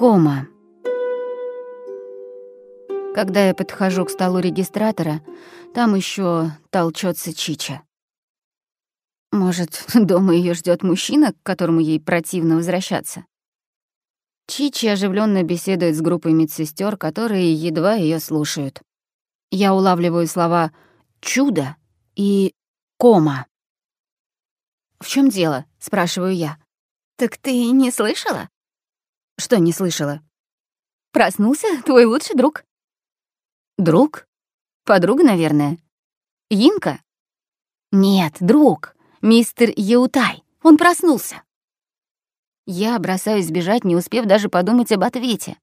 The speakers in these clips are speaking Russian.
Кома. Когда я подхожу к столу регистратора, там еще толчется Чича. Может, дома ее ждет мужчина, к которому ей противно возвращаться? Чичи оживленно беседует с группой медсестер, которые едва ее слушают. Я улавливаю слова «чудо» и «кома». «В чем дело?» — спрашиваю я. «Так ты не слышала?» «Что не слышала?» «Проснулся твой лучший друг». «Друг? Подруга, наверное. Инка?» «Нет, друг. Мистер Еутай. Он проснулся». Я бросаюсь бежать, не успев даже подумать об ответе.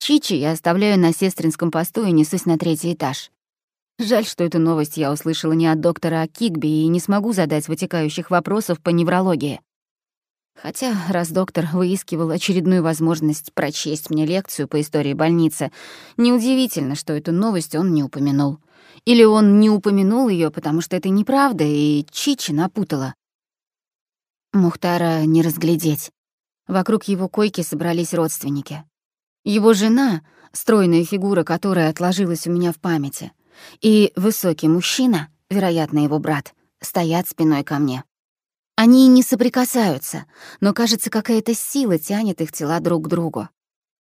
Чичи я оставляю на сестринском посту и несусь на третий этаж. Жаль, что эту новость я услышала не от доктора Кигби и не смогу задать вытекающих вопросов по неврологии. Хотя, раз доктор выискивал очередную возможность прочесть мне лекцию по истории больницы, неудивительно, что эту новость он не упомянул. Или он не упомянул ее, потому что это неправда, и Чичи напутала. Мухтара не разглядеть. Вокруг его койки собрались родственники. Его жена, стройная фигура которой отложилась у меня в памяти, и высокий мужчина, вероятно, его брат, стоят спиной ко мне. Они не соприкасаются, но, кажется, какая-то сила тянет их тела друг к другу.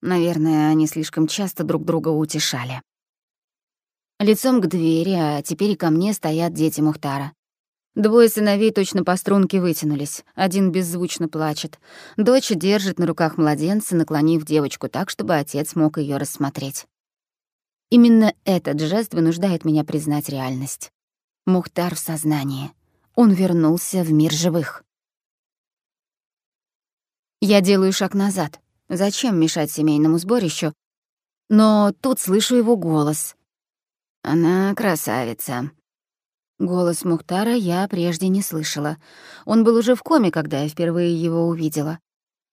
Наверное, они слишком часто друг друга утешали. Лицом к двери, а теперь и ко мне стоят дети Мухтара. Двое сыновей точно по струнке вытянулись. Один беззвучно плачет. Дочь держит на руках младенца, наклонив девочку так, чтобы отец мог ее рассмотреть. Именно этот жест вынуждает меня признать реальность. Мухтар в сознании. Он вернулся в мир живых. Я делаю шаг назад. Зачем мешать семейному сборищу? Но тут слышу его голос. «Она красавица», Голос Мухтара я прежде не слышала. Он был уже в коме, когда я впервые его увидела.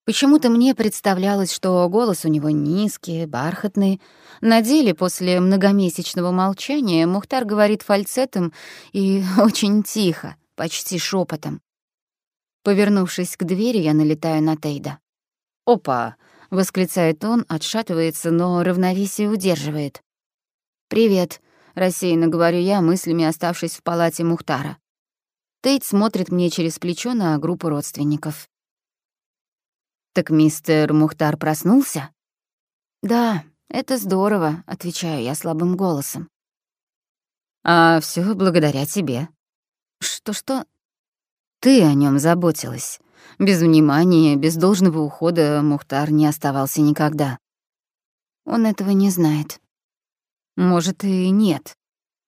Почему-то мне представлялось, что голос у него низкий, бархатный. На деле, после многомесячного молчания, Мухтар говорит фальцетом и очень тихо, почти шепотом. Повернувшись к двери, я налетаю на Тейда. «Опа!» — восклицает он, отшатывается, но равновесие удерживает. «Привет», рассеянно говорю я, мыслями оставшись в палате Мухтара. Тейт смотрит мне через плечо на группу родственников. «Так мистер Мухтар проснулся?» «Да, это здорово», — отвечаю я слабым голосом. «А все благодаря тебе». «Что-что?» «Ты о нем заботилась. Без внимания, без должного ухода Мухтар не оставался никогда». «Он этого не знает», может, и нет.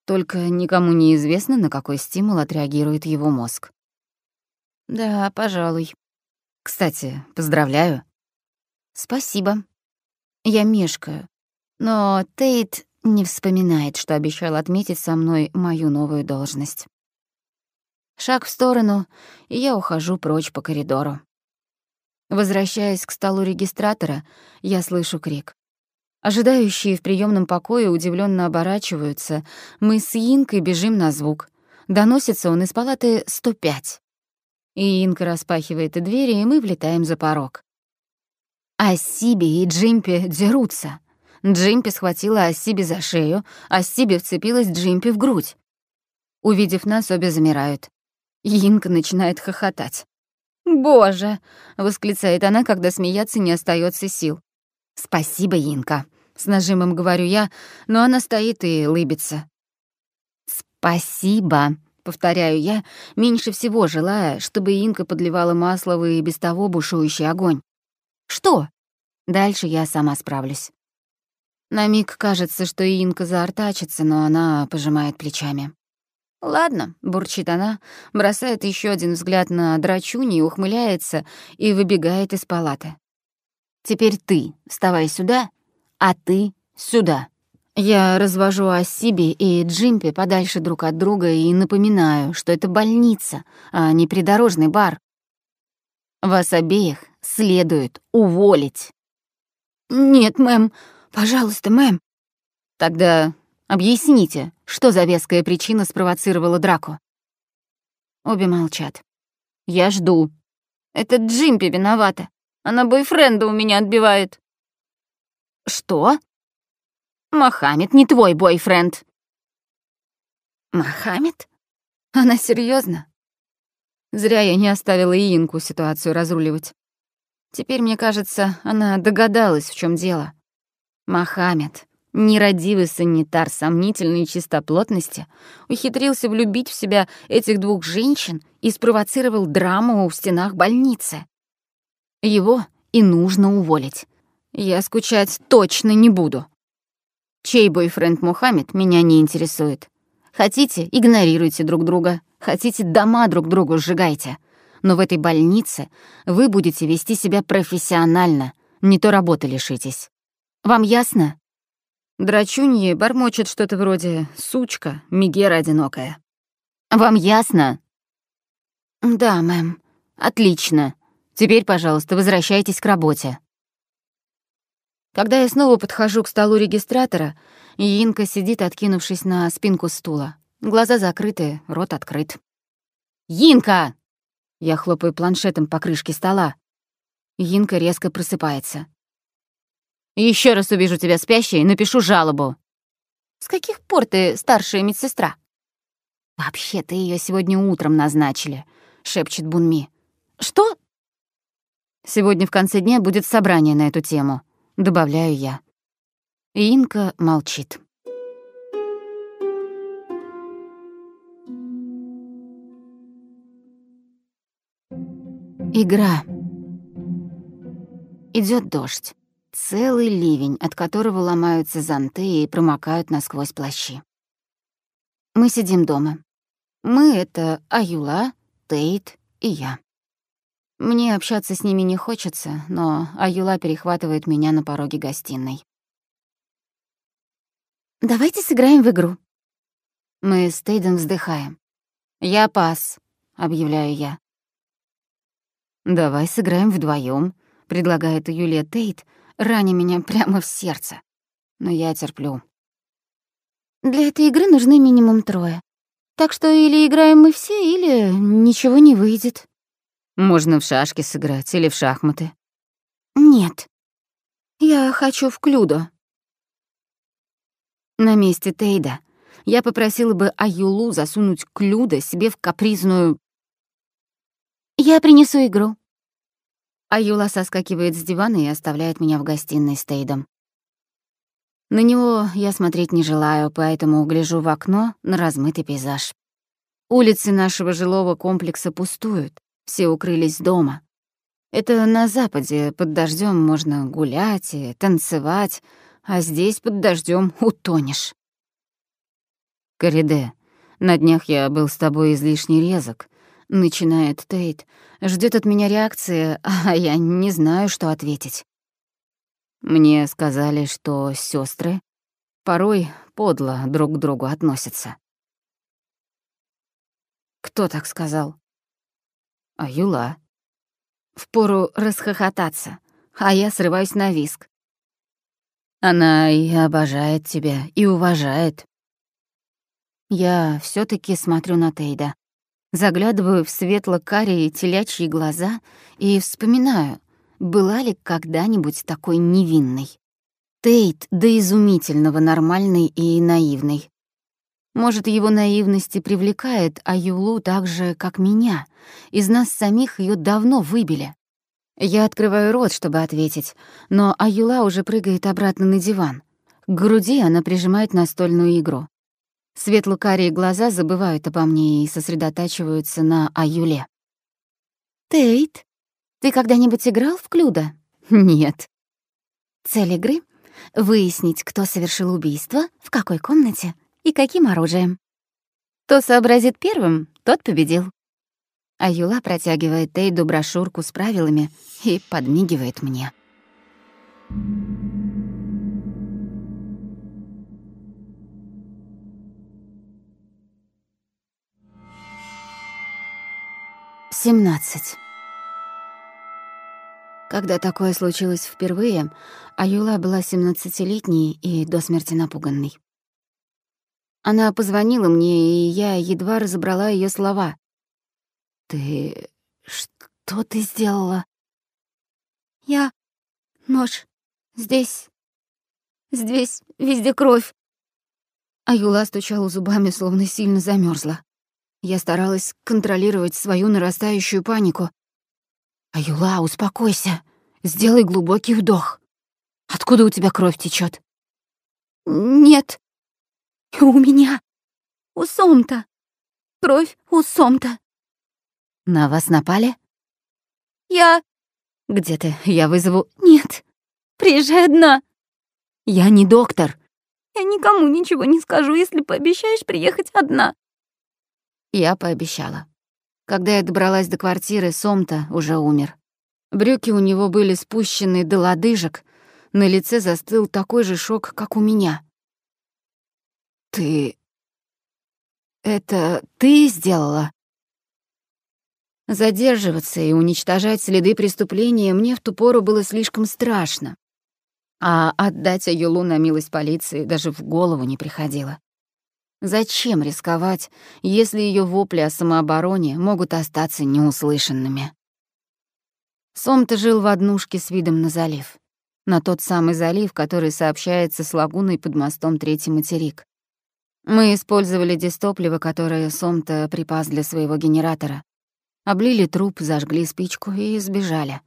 Только никому не известно, на какой стимул отреагирует его мозг. Да, пожалуй. Кстати, поздравляю. Спасибо. Я мешкаю. Но Тейт не вспоминает, что обещал отметить со мной мою новую должность. Шаг в сторону, и я ухожу прочь по коридору. Возвращаясь к столу регистратора, я слышу крик. Ожидающие в приемном покое удивленно оборачиваются. Мы с Инкой бежим на звук. Доносится он из палаты 105. И Инка распахивает двери, и мы влетаем за порог. Ассиби и Джимпи дерутся. Джимпи схватила Ассиби за шею, Ассиби вцепилась Джимпи в грудь. Увидев нас, обе замирают. Инка начинает хохотать. «Боже!» — восклицает она, когда смеяться не остается сил. «Спасибо, Инка», — с нажимом говорю я, но она стоит и лыбится. «Спасибо», — повторяю я, меньше всего желая, чтобы Инка подливала масло в и без того бушующий огонь. «Что?» Дальше я сама справлюсь. На миг кажется, что Инка заортачится, но она пожимает плечами. «Ладно», — бурчит она, бросает еще один взгляд на драчуни, ухмыляется и выбегает из палаты. Теперь ты вставай сюда, а ты сюда. Я развожу Асиби и Джимпи подальше друг от друга и напоминаю, что это больница, а не придорожный бар. Вас обеих следует уволить. Нет, мэм. Пожалуйста, мэм. Тогда объясните, что за веская причина спровоцировала драку. Обе молчат. Я жду. Это Джимпи виновата. Она бойфренда у меня отбивает». Что? Мохаммед не твой бойфренд. Мохаммед? Она серьезно? Зря я не оставила Инку ситуацию разруливать. Теперь, мне кажется, она догадалась, в чем дело. Мохаммед, нерадивый санитар сомнительной чистоплотности, ухитрился влюбить в себя этих двух женщин и спровоцировал драму в стенах больницы. Его и нужно уволить. Я скучать точно не буду. Чей бойфренд Мухаммед меня не интересует. Хотите, игнорируйте друг друга. Хотите, дома друг другу сжигайте. Но в этой больнице вы будете вести себя профессионально, не то работы лишитесь. Вам ясно? Драчуньи бормочет что-то вроде «сучка, мигера одинокая». Вам ясно? Да, мэм. Отлично. Теперь, пожалуйста, возвращайтесь к работе. Когда я снова подхожу к столу регистратора, Инка сидит, откинувшись на спинку стула. Глаза закрыты, рот открыт. «Инка!» Я хлопаю планшетом по крышке стола. Инка резко просыпается. Еще раз увижу тебя спящей, напишу жалобу». «С каких пор ты старшая медсестра?» «Вообще-то ее сегодня утром назначили», — шепчет Бунми. «Что?» «Сегодня в конце дня будет собрание на эту тему», — добавляю я. Инка молчит. Игра. Идет дождь. Целый ливень, от которого ломаются зонты и промокают насквозь плащи. Мы сидим дома. Мы — это Аюла, Тейт и я. Мне общаться с ними не хочется, но Аюла перехватывает меня на пороге гостиной. «Давайте сыграем в игру». Мы с Тейдом вздыхаем. «Я пас», — объявляю я. «Давай сыграем вдвоем, предлагает Юлия Тейт, раня меня прямо в сердце. Но я терплю. Для этой игры нужны минимум трое. Так что или играем мы все, или ничего не выйдет. Можно в шашки сыграть или в шахматы. Нет. Я хочу в клюдо. На месте Тейда я попросила бы Аюлу засунуть клюдо себе в капризную... Я принесу игру. А Юла соскакивает с дивана и оставляет меня в гостиной с Тейдом. На него я смотреть не желаю, поэтому гляжу в окно на размытый пейзаж. Улицы нашего жилого комплекса пустуют, все укрылись дома. Это на Западе под дождем можно гулять и танцевать, а здесь под дождем утонешь. Кориде, на днях я был с тобой излишне резок, начинает Тейт, ждет от меня реакции, а я не знаю, что ответить. Мне сказали, что сестры порой подло друг к другу относятся. Кто так сказал? А Юла. Впору расхохотаться, а я срываюсь на виск. Она и обожает тебя, и уважает. Я все таки смотрю на Тейда. Заглядываю в светло-карие телячьи глаза и вспоминаю, была ли когда-нибудь такой невинной. Тейт до изумительного нормальный и наивный. Может, его наивность и привлекает Аюлу так же, как меня. Из нас самих ее давно выбили. Я открываю рот, чтобы ответить, но Аюла уже прыгает обратно на диван. К груди она прижимает настольную игру. Светло-карие глаза забывают обо мне и сосредотачиваются на Аюле. «Тейт, ты когда-нибудь играл в Клюда?» «Нет». «Цель игры — выяснить, кто совершил убийство, в какой комнате и каким оружием. Кто сообразит первым, тот победил». Аюла протягивает Тейду брошюрку с правилами и подмигивает мне. Thank you. 17. Когда такое случилось впервые, Аюла была 17-летней и до смерти напуганной. Она позвонила мне, и я едва разобрала ее слова. «Ты... что ты сделала?» «Я... нож... здесь... Здесь везде кровь. А Юла стучала зубами, словно сильно замерзла. Я старалась контролировать свою нарастающую панику. А Юла, успокойся. Сделай глубокий вдох. Откуда у тебя кровь течет? Нет. У меня. У Сомта. Кровь у Сомта. На вас напали? Я... Где ты? Я вызову... Нет. Приезжай одна. Я не доктор. Я никому ничего не скажу, если пообещаешь приехать одна. Я пообещала. Когда я добралась до квартиры, Сомта уже умер. Брюки у него были спущены до лодыжек, на лице застыл такой же шок, как у меня. «Ты... это ты сделала?» Задерживаться и уничтожать следы преступления мне в ту пору было слишком страшно. А отдать Аюлу на милость полиции даже в голову не приходило. Зачем рисковать, если ее вопли о самообороне могут остаться неуслышанными? Сом-то жил в однушке с видом на залив. На тот самый залив, который сообщается с лагуной под мостом Третий материк. Мы использовали дистопливо, которое Сом-то припас для своего генератора. Облили труп, зажгли спичку и сбежали.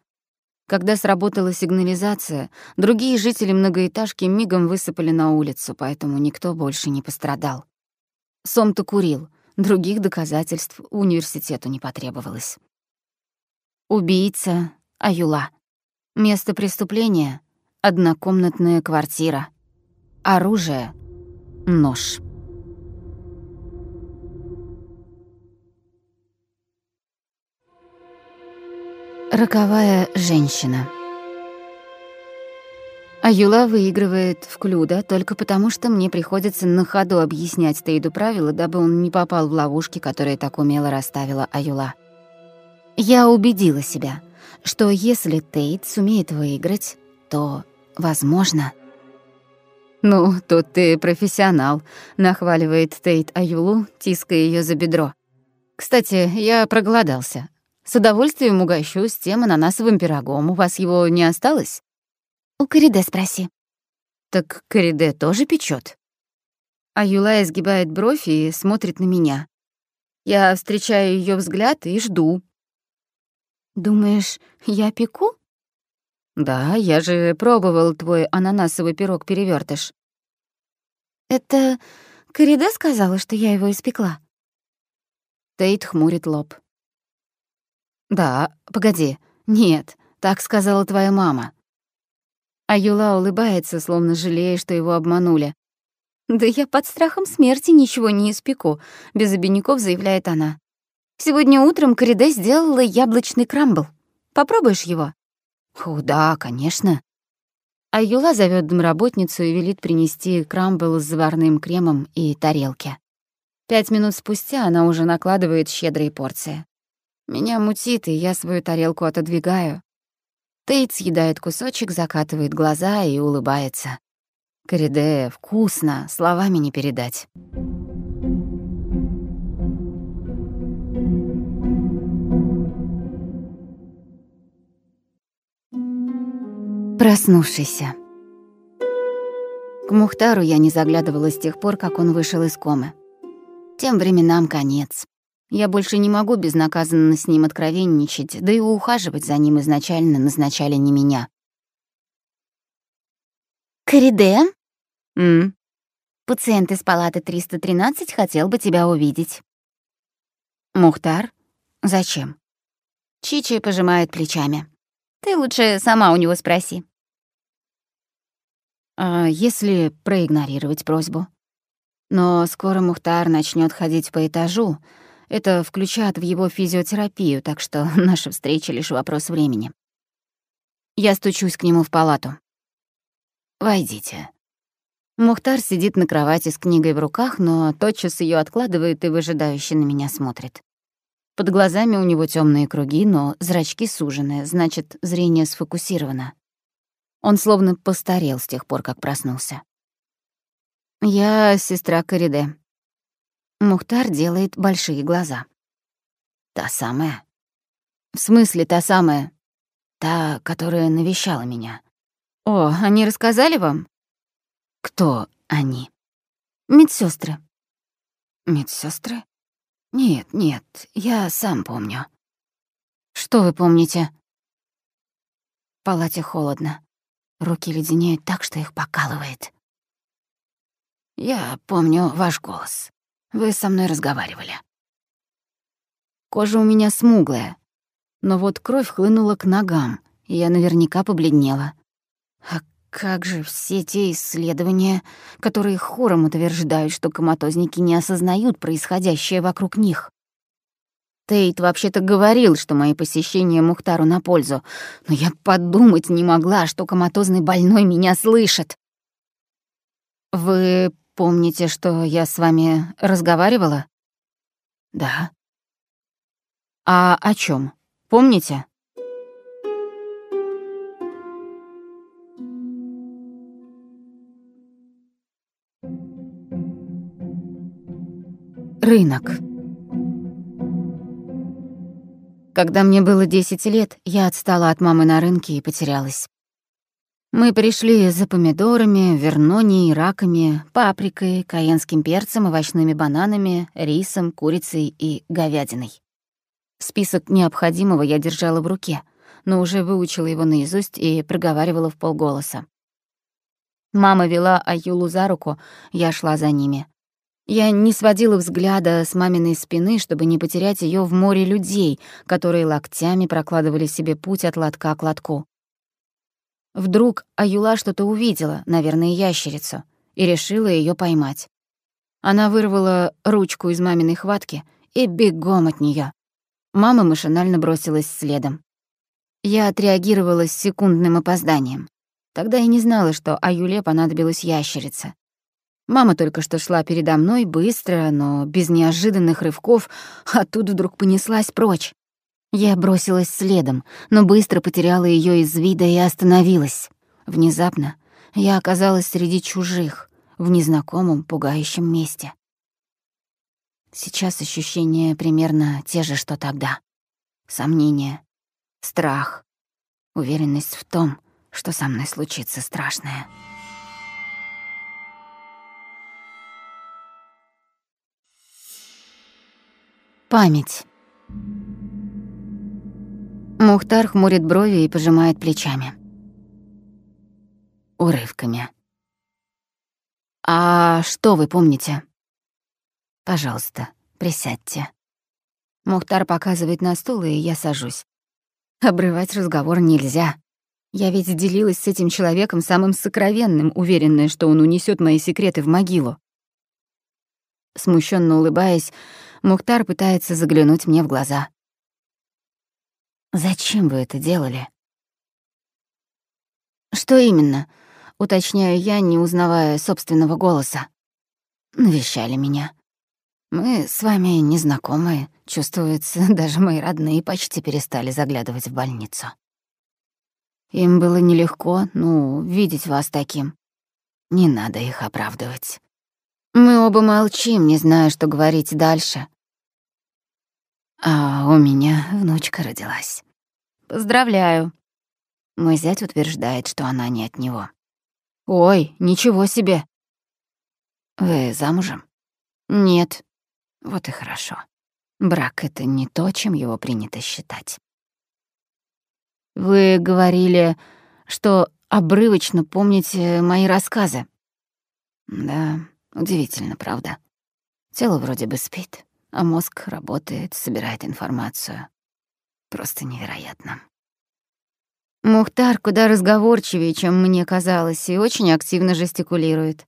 Когда сработала сигнализация, другие жители многоэтажки мигом высыпали на улицу, поэтому никто больше не пострадал. Сом-то курил, других доказательств университету не потребовалось. Убийца — Аюла. Место преступления — однокомнатная квартира. Оружие — нож. Роковая женщина. Аюла выигрывает в Клюда только потому, что мне приходится на ходу объяснять Тейду правила, дабы он не попал в ловушки, которые так умело расставила Аюла. Я убедила себя, что если Тейд сумеет выиграть, то, возможно... «Ну, тут ты профессионал», — нахваливает Тейт Аюлу, тиская ее за бедро. «Кстати, я проголодался. С удовольствием угощу с тем ананасовым пирогом. У вас его не осталось?» У Кориде спроси. Так Кориде тоже печет. А Юлая сгибает бровь и смотрит на меня. Я встречаю ее взгляд и жду. Думаешь, я пеку? Да, я же пробовал твой ананасовый пирог перевертыш. Это Кориде сказала, что я его испекла? Тейт хмурит лоб. Да, погоди. Нет, так сказала твоя мама. А Юла улыбается, словно жалея, что его обманули. «Да я под страхом смерти ничего не испеку», — без обиняков заявляет она. «Сегодня утром Кориде сделала яблочный крамбл. Попробуешь его?» «О, да, конечно». А Юла зовет домработницу и велит принести крамбл с заварным кремом и тарелки. Пять минут спустя она уже накладывает щедрые порции. Меня мутит, и я свою тарелку отодвигаю. Тейт съедает кусочек, закатывает глаза и улыбается. Кориде вкусно, словами не передать. Проснувшийся. К Мухтару я не заглядывала с тех пор, как он вышел из комы. Тем временам конец. Я больше не могу безнаказанно с ним откровенничать, да и ухаживать за ним изначально назначали не меня. «Кориде?» «М?» «Пациент из палаты 313 хотел бы тебя увидеть». «Мухтар? Зачем?» Чичи пожимает плечами. «Ты лучше сама у него спроси». «А если проигнорировать просьбу?» Но скоро Мухтар начнет ходить по этажу, это включат в его физиотерапию, так что наша встреча — лишь вопрос времени. Я стучусь к нему в палату. «Войдите». Мухтар сидит на кровати с книгой в руках, но тотчас ее откладывает и выжидающе на меня смотрит. Под глазами у него темные круги, но зрачки сужены, значит, зрение сфокусировано. Он словно постарел с тех пор, как проснулся. «Я сестра Кориде», Мухтар делает большие глаза. Та самая? В смысле та самая? Та, которая навещала меня. О, они рассказали вам? Кто они? Медсестры. Медсестры? Нет, нет, я сам помню. Что вы помните? В палате холодно. Руки леденеют так, что их покалывает. Я помню ваш голос. Вы со мной разговаривали. Кожа у меня смуглая, но вот кровь хлынула к ногам, и я наверняка побледнела. А как же все те исследования, которые хором утверждают, что коматозники не осознают происходящее вокруг них? Тейт вообще-то говорил, что мои посещения Мухтару на пользу, но я подумать не могла, что коматозный больной меня слышит. «Вы помните, что я с вами разговаривала?» «Да». «А о чем? Помните?» Рынок. Когда мне было 10 лет, я отстала от мамы на рынке и потерялась. Мы пришли за помидорами, вернонией, раками, паприкой, каенским перцем, овощными бананами, рисом, курицей и говядиной. Список необходимого я держала в руке, но уже выучила его наизусть и проговаривала в полголоса. Мама вела Аюлу за руку, я шла за ними. Я не сводила взгляда с маминой спины, чтобы не потерять ее в море людей, которые локтями прокладывали себе путь от лотка к лотку. Вдруг Аюла что-то увидела, наверное, ящерицу, и решила ее поймать. Она вырвала ручку из маминой хватки и бегом от нее. Мама машинально бросилась следом. Я отреагировала с секундным опозданием. Тогда я не знала, что Аюле понадобилась ящерица. Мама только что шла передо мной быстро, но без неожиданных рывков, а тут вдруг понеслась прочь. Я бросилась следом, но быстро потеряла ее из вида и остановилась. Внезапно я оказалась среди чужих, в незнакомом, пугающем месте. Сейчас ощущения примерно те же, что тогда. Сомнения, страх, уверенность в том, что со мной случится страшное. Память. Мухтар хмурит брови и пожимает плечами. Урывками. «А что вы помните?» «Пожалуйста, присядьте». Мухтар показывает на стул, и я сажусь. Обрывать разговор нельзя. Я ведь делилась с этим человеком самым сокровенным, уверенная, что он унесет мои секреты в могилу. Смущенно улыбаясь, Мухтар пытается заглянуть мне в глаза. Зачем вы это делали? Что именно? Уточняю я, не узнавая собственного голоса. Навещали меня. Мы с вами незнакомые. Чувствуется, даже мои родные почти перестали заглядывать в больницу. Им было нелегко, ну, видеть вас таким. Не надо их оправдывать. Мы оба молчим, не зная, что говорить дальше. А у меня внучка родилась. Поздравляю. Мой зять утверждает, что она не от него. Ой, ничего себе. Вы замужем? Нет. Вот и хорошо. Брак — это не то, чем его принято считать. Вы говорили, что обрывочно помните мои рассказы. Да, удивительно, правда. Тело вроде бы спит, а мозг работает, собирает информацию. Просто невероятно. Мухтар куда разговорчивее, чем мне казалось, и очень активно жестикулирует.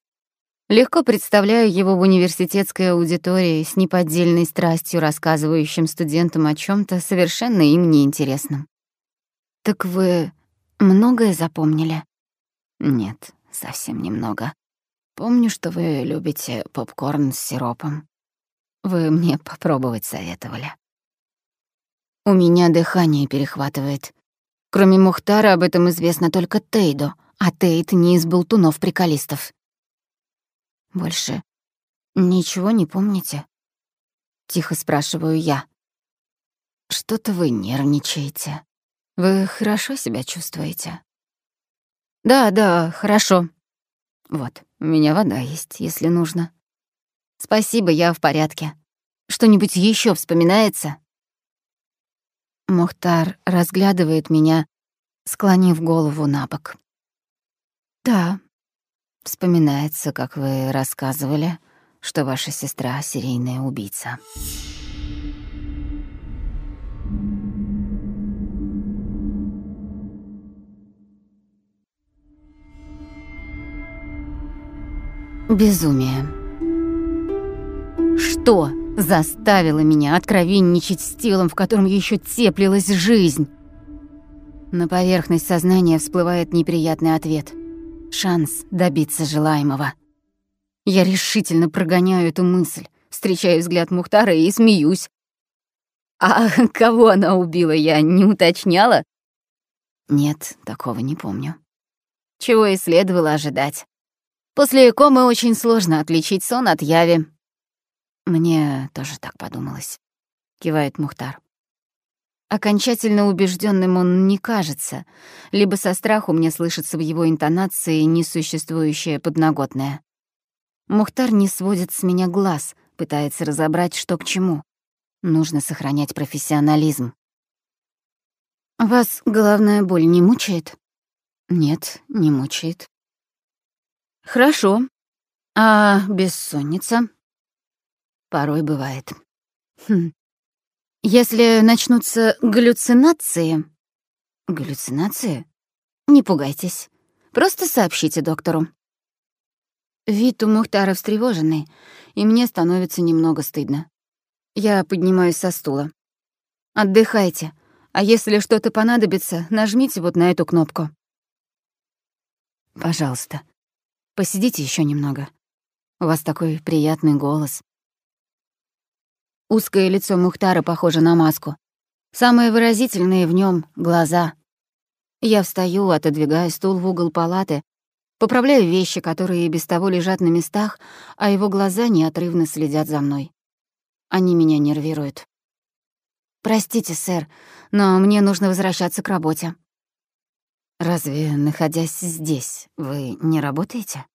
Легко представляю его в университетской аудитории с неподдельной страстью рассказывающим студентам о чем то совершенно им неинтересном. «Так вы многое запомнили?» «Нет, совсем немного. Помню, что вы любите попкорн с сиропом. Вы мне попробовать советовали. У меня дыхание перехватывает. Кроме Мухтара об этом известно только Тейду, а Тейд не из болтунов-приколистов. Больше ничего не помните? Тихо спрашиваю я. Что-то вы нервничаете. Вы хорошо себя чувствуете? Да, да, хорошо. Вот, У меня вода есть, если нужно. Спасибо, я в порядке. Что-нибудь еще вспоминается? Мухтар разглядывает меня, склонив голову на бок. Да, вспоминается, как вы рассказывали, что ваша сестра — серийная убийца. Безумие. Что заставило меня откровенничать с телом, в котором еще теплилась жизнь? На поверхность сознания всплывает неприятный ответ. Шанс добиться желаемого. Я решительно прогоняю эту мысль, встречаю взгляд Мухтара и смеюсь. А кого она убила, я не уточняла? Нет, такого не помню. Чего и следовало ожидать. После комы очень сложно отличить сон от яви. Мне тоже так подумалось, кивает Мухтар. Окончательно убежденным он не кажется, либо со страху мне слышится в его интонации несуществующее подноготное. Мухтар не сводит с меня глаз, пытается разобрать, что к чему. Нужно сохранять профессионализм. «Вас головная боль не мучает?» «Нет, не мучает. Хорошо. А бессонница? Порой бывает. Хм. Если начнутся галлюцинации... Галлюцинации? Не пугайтесь. Просто сообщите доктору. Вид у Мухтара встревоженный, и мне становится немного стыдно. Я поднимаюсь со стула. Отдыхайте, а если что-то понадобится, нажмите вот на эту кнопку. Пожалуйста. Посидите еще немного. У вас такой приятный голос. Узкое лицо Мухтара похоже на маску. Самые выразительные в нем глаза. Я встаю, отодвигаю стул в угол палаты, поправляю вещи, которые и без того лежат на местах, а его глаза неотрывно следят за мной. Они меня нервируют. «Простите, сэр, но мне нужно возвращаться к работе». «Разве, находясь здесь, вы не работаете?»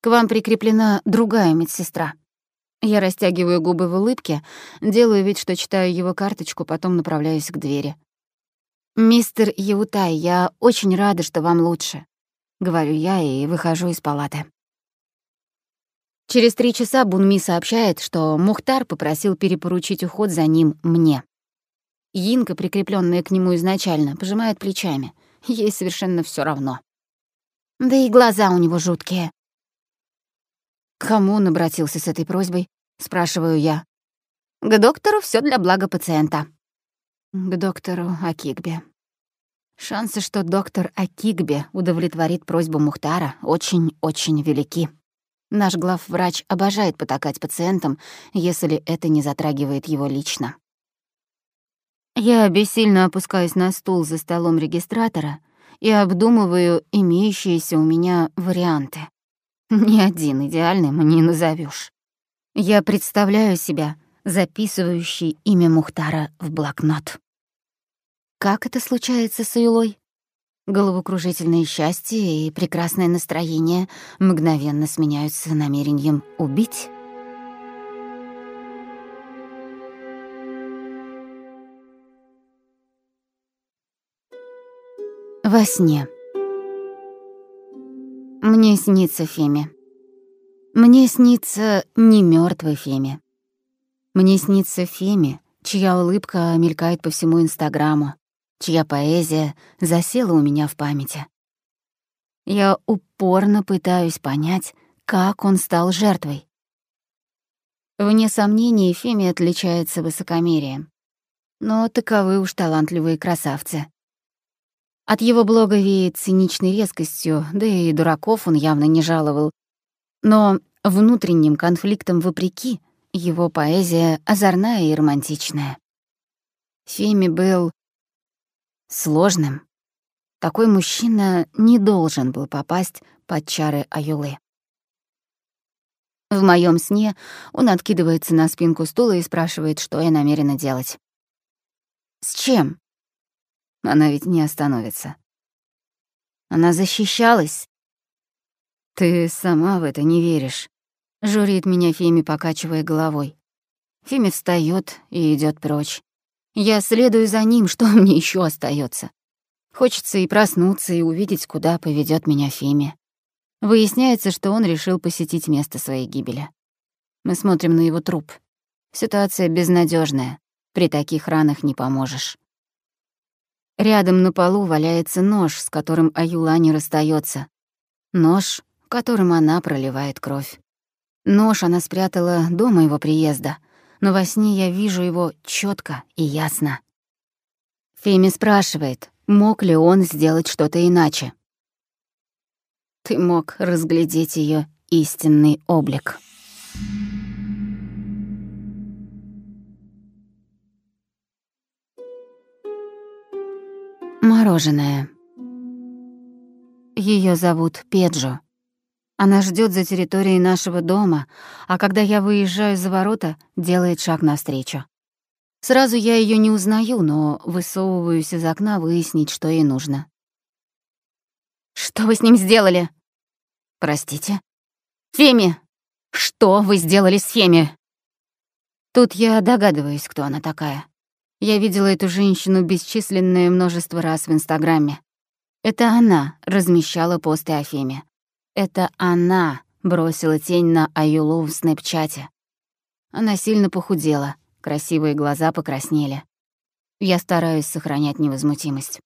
«К вам прикреплена другая медсестра». Я растягиваю губы в улыбке, делаю вид, что читаю его карточку, потом направляюсь к двери. «Мистер Яутай, я очень рада, что вам лучше», — говорю я и выхожу из палаты. Через три часа Бунми сообщает, что Мухтар попросил перепоручить уход за ним мне. Инка, прикрепленная к нему изначально, пожимает плечами. Ей совершенно все равно. Да и глаза у него жуткие. К кому он обратился с этой просьбой? Спрашиваю я. К доктору все для блага пациента. К доктору Акигбе. Шансы, что доктор Акигбе удовлетворит просьбу Мухтара, очень-очень велики. Наш главврач обожает потакать пациентам, если это не затрагивает его лично. Я бессильно опускаюсь на стул за столом регистратора и обдумываю имеющиеся у меня варианты. Ни один идеальным не назовешь. Я представляю себя записывающей имя Мухтара в блокнот. Как это случается с Илой? Головокружительное счастье и прекрасное настроение мгновенно сменяются намерением убить? Во сне. Мне снится Феми. Мне снится не мертвый Феми. Мне снится Феми, чья улыбка мелькает по всему Инстаграму, чья поэзия засела у меня в памяти. Я упорно пытаюсь понять, как он стал жертвой. Вне сомнений, Феми отличается высокомерием. Но таковы уж талантливые красавцы. От его блога веет циничной резкостью, да и дураков он явно не жаловал. Но внутренним конфликтом вопреки, его поэзия озорная и романтичная. Феми был сложным. Такой мужчина не должен был попасть под чары Аюлы. В моем сне он откидывается на спинку стула и спрашивает, что я намерена делать. «С чем?» Она ведь не остановится. Она защищалась. «Ты сама в это не веришь», — журит меня Феми, покачивая головой. Феми встает и идет прочь. Я следую за ним, что мне еще остается. Хочется и проснуться, и увидеть, куда поведет меня Феми. Выясняется, что он решил посетить место своей гибели. Мы смотрим на его труп. Ситуация безнадежная. При таких ранах не поможешь. Рядом на полу валяется нож, с которым Аюла не расстается. Нож, которым она проливает кровь. Нож она спрятала до моего приезда, но во сне я вижу его четко и ясно. Феми спрашивает, мог ли он сделать что-то иначе. Ты мог разглядеть ее истинный облик. Мороженое. Ее зовут Педжо. Она ждет за территорией нашего дома, а когда я выезжаю за ворота, делает шаг навстречу. Сразу я ее не узнаю, но высовываюсь из окна выяснить, что ей нужно. «Что вы с ним сделали?» «Простите?» «Феми! Что вы сделали с Феми?» Тут я догадываюсь, кто она такая. Я видела эту женщину бесчисленное множество раз в Инстаграме. Это она размещала посты о Феме. Это она бросила тень на Аюлу в снэпчате. Она сильно похудела, красивые глаза покраснели. Я стараюсь сохранять невозмутимость.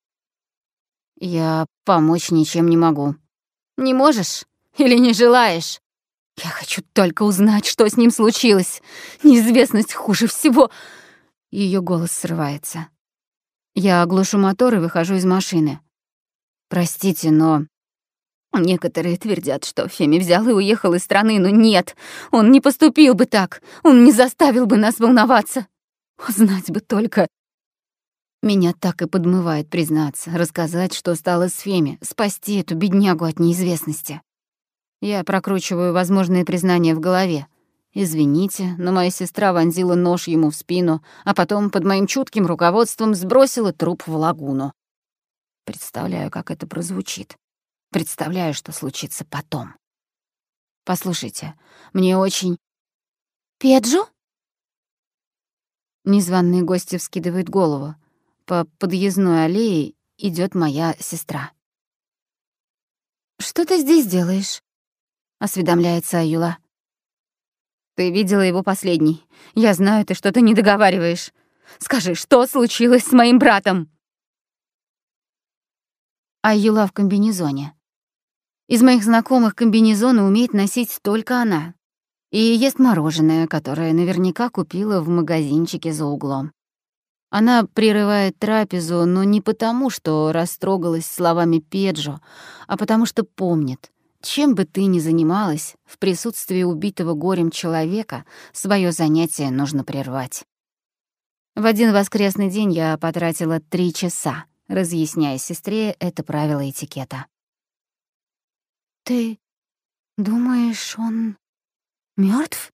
Я помочь ничем не могу. Не можешь или не желаешь? Я хочу только узнать, что с ним случилось. Неизвестность хуже всего. Ее голос срывается. Я оглушу мотор и выхожу из машины. Простите, но Некоторые твердят, что Феми взял и уехал из страны, но нет, он не поступил бы так, он не заставил бы нас волноваться. Знать бы только... Меня так и подмывает признаться, рассказать, что стало с Феми, спасти эту беднягу от неизвестности. Я прокручиваю возможные признания в голове. Извините, но моя сестра вонзила нож ему в спину, а потом под моим чутким руководством сбросила труп в лагуну. Представляю, как это прозвучит. Представляю, что случится потом. Послушайте, мне очень... Педжу? Незваные гости вскидывают голову. По подъездной аллее идет моя сестра. «Что ты здесь делаешь?» — осведомляется Аюла. «Ты видела его последний. Я знаю, ты что-то не договариваешь. Скажи, что случилось с моим братом?» Аюла в комбинезоне. Из моих знакомых комбинезоны умеет носить только она. И ест мороженое, которое наверняка купила в магазинчике за углом. Она прерывает трапезу, но не потому, что растрогалась словами Педжо, а потому что помнит, чем бы ты ни занималась, в присутствии убитого горем человека свое занятие нужно прервать. В один воскресный день я потратила три часа, разъясняя сестре это правило этикета. «Ты думаешь, он мертв?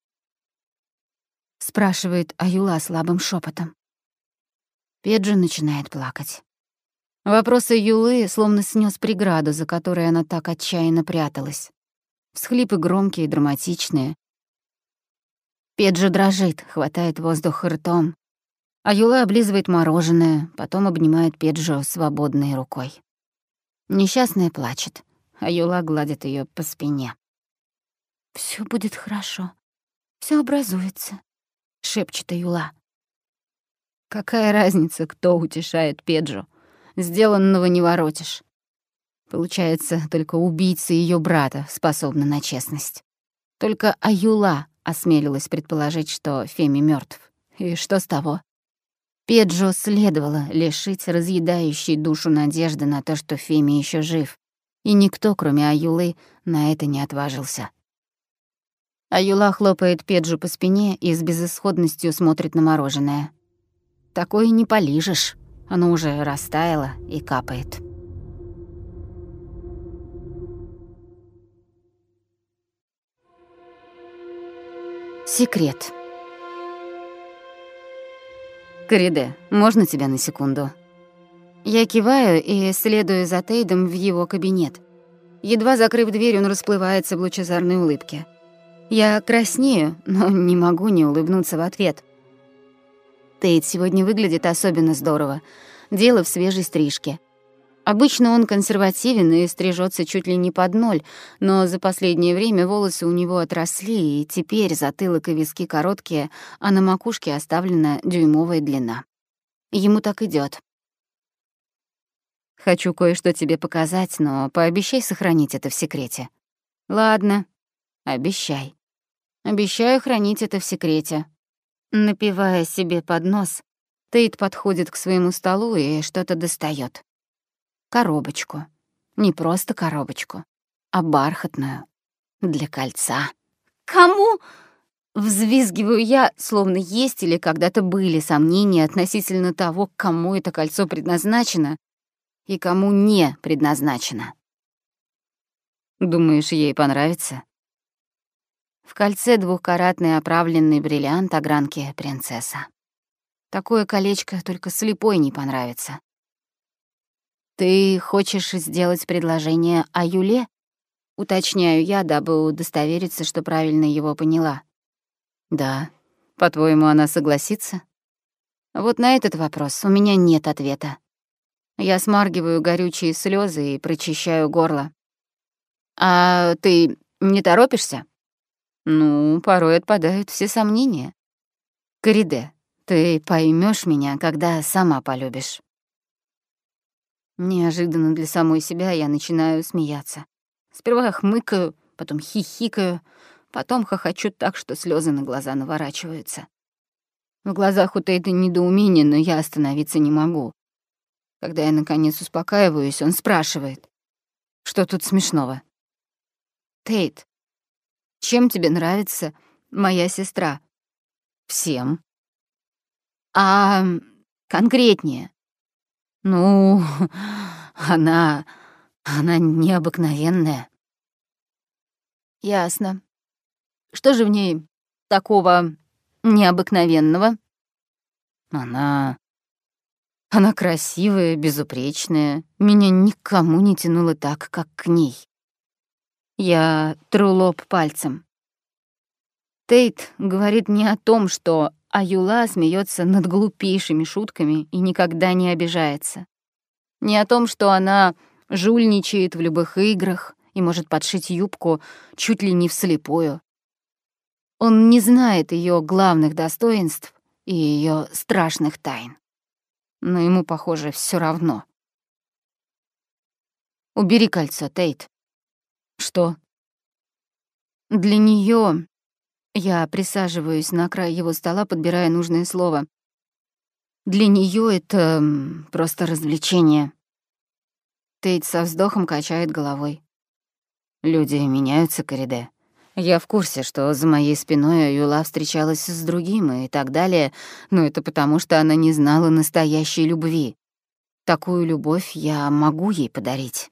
спрашивает Аюла слабым шепотом. Педжи начинает плакать. Вопросы Юлы словно снес преграду, за которой она так отчаянно пряталась. Всхлипы громкие, драматичные. Педжи дрожит, хватает воздух ртом. А Юла облизывает мороженое, потом обнимает Педжо свободной рукой. Несчастная плачет а Юла гладит ее по спине. Все будет хорошо. все образуется», — шепчет Юла. Какая разница, кто утешает Педжо? Сделанного не воротишь. Получается, только убийца ее брата способна на честность. Только Аюла осмелилась предположить, что Феми мертв. И что с того? Педжо следовало лишить разъедающей душу надежды на то, что Феми еще жив и никто, кроме Аюлы, на это не отважился. Аюла хлопает Педжу по спине и с безысходностью смотрит на мороженое. Такое не полижешь, оно уже растаяло и капает. Секрет. Кориде, можно тебя на секунду? Я киваю и следую за Тейдом в его кабинет. Едва закрыв дверь, он расплывается в лучезарной улыбке. Я краснею, но не могу не улыбнуться в ответ. Тейт сегодня выглядит особенно здорово. Дело в свежей стрижке. Обычно он консервативен и стрижется чуть ли не под ноль, но за последнее время волосы у него отросли, и теперь затылок и виски короткие, а на макушке оставлена дюймовая длина. Ему так идет. Хочу кое-что тебе показать, но пообещай сохранить это в секрете. Ладно, обещай. Обещаю хранить это в секрете. Напивая себе под нос, Тейт подходит к своему столу и что-то достает. Коробочку. Не просто коробочку, а бархатную. Для кольца. «Кому?» Взвизгиваю я, словно есть или когда-то были сомнения относительно того, кому это кольцо предназначено, и кому не предназначено. Думаешь, ей понравится? В кольце двухкаратный оправленный бриллиант огранки принцесса. Такое колечко только слепой не понравится. Ты хочешь сделать предложение о Юле? Уточняю я, дабы удостовериться, что правильно его поняла. Да. По-твоему, она согласится? Вот на этот вопрос у меня нет ответа. Я смаргиваю горючие слезы и прочищаю горло. «А ты не торопишься?» «Ну, порой отпадают все сомнения. Кориде, ты поймешь меня, когда сама полюбишь». Неожиданно для самой себя я начинаю смеяться. Сперва хмыкаю, потом хихикаю, потом хохочу так, что слезы на глаза наворачиваются. В глазах у Тейта недоумение, но я остановиться не могу. Когда я, наконец, успокаиваюсь, он спрашивает. Что тут смешного? Тейт, чем тебе нравится моя сестра? Всем. А конкретнее? Ну, она... она необыкновенная. Ясно. Что же в ней такого необыкновенного? Она она красивая, безупречная. Меня никому не тянуло так, как к ней. Я тру лоб пальцем. Тейт говорит не о том, что Аюла смеется над глупейшими шутками и никогда не обижается. Не о том, что она жульничает в любых играх и может подшить юбку чуть ли не вслепую. Он не знает ее главных достоинств и ее страшных тайн но ему, похоже, все равно. «Убери кольцо, Тейт». «Что?» «Для нее Я присаживаюсь на край его стола, подбирая нужное слово. «Для нее это просто развлечение». Тейт со вздохом качает головой. «Люди меняются, Кориде. Я в курсе, что за моей спиной Юла встречалась с другим и так далее, но это потому, что она не знала настоящей любви. Такую любовь я могу ей подарить.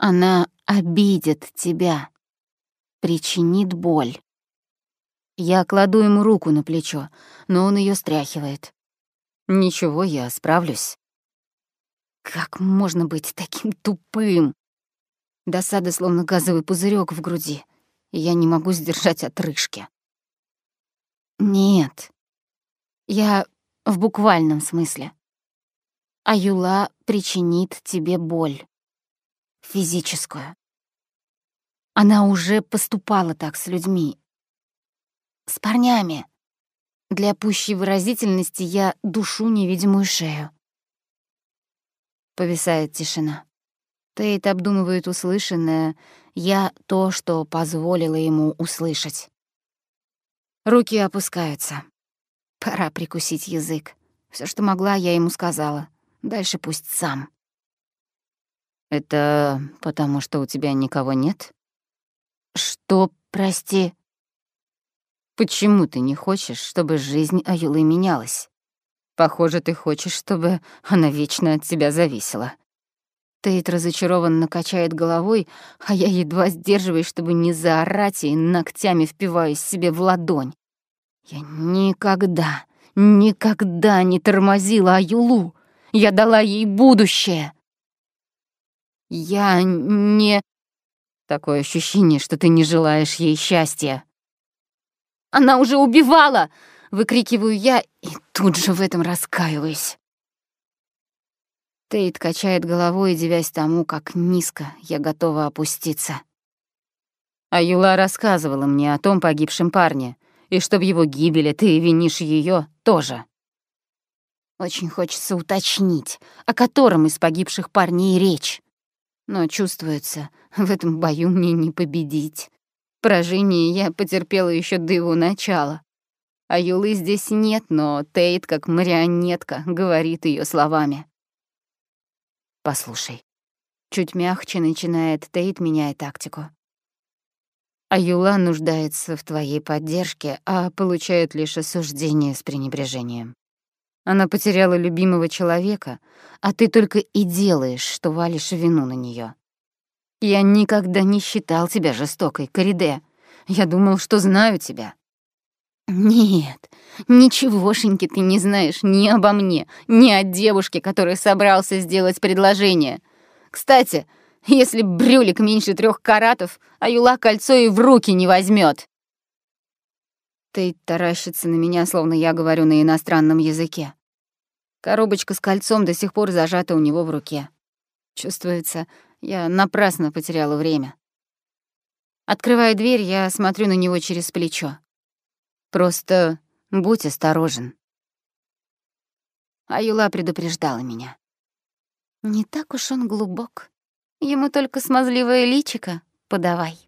Она обидит тебя, причинит боль. Я кладу ему руку на плечо, но он ее стряхивает. Ничего, я справлюсь. Как можно быть таким тупым? Досада, словно газовый пузырек в груди. Я не могу сдержать отрыжки. Нет. Я в буквальном смысле. А Юла причинит тебе боль. Физическую. Она уже поступала так с людьми. С парнями. Для пущей выразительности я душу невидимую шею. Повисает тишина. Тейт обдумывает услышанное, я — то, что позволила ему услышать. Руки опускаются. Пора прикусить язык. Все, что могла, я ему сказала. Дальше пусть сам. «Это потому, что у тебя никого нет?» «Что, прости?» «Почему ты не хочешь, чтобы жизнь Аюлы менялась? Похоже, ты хочешь, чтобы она вечно от тебя зависела». Тейт разочарованно качает головой, а я едва сдерживаюсь, чтобы не заорать и ногтями впиваюсь себе в ладонь. Я никогда, никогда не тормозила Аюлу. Я дала ей будущее. Я не... Такое ощущение, что ты не желаешь ей счастья. Она уже убивала! Выкрикиваю я и тут же в этом раскаиваюсь. Тейт качает головой, девясь тому, как низко я готова опуститься. А Юла рассказывала мне о том погибшем парне, и что в его гибели ты винишь ее тоже. Очень хочется уточнить, о котором из погибших парней речь. Но чувствуется, в этом бою мне не победить. Поражение я потерпела еще до его начала. А Юлы здесь нет, но Тейт, как марионетка, говорит ее словами. «Послушай». Чуть мягче начинает Тейт, меняя тактику. А Юла нуждается в твоей поддержке, а получает лишь осуждение с пренебрежением. Она потеряла любимого человека, а ты только и делаешь, что валишь вину на нее. Я никогда не считал тебя жестокой, Кориде. Я думал, что знаю тебя. Нет, ничегошеньки ты не знаешь ни обо мне, ни о девушке, которой собрался сделать предложение. Кстати, если брюлик меньше трех каратов, а Юла кольцо и в руки не возьмет. Ты таращится на меня, словно я говорю на иностранном языке. Коробочка с кольцом до сих пор зажата у него в руке. Чувствуется, я напрасно потеряла время. Открывая дверь, я смотрю на него через плечо. Просто будь осторожен. Аюла предупреждала меня. Не так уж он глубок. Ему только смазливое личико подавай.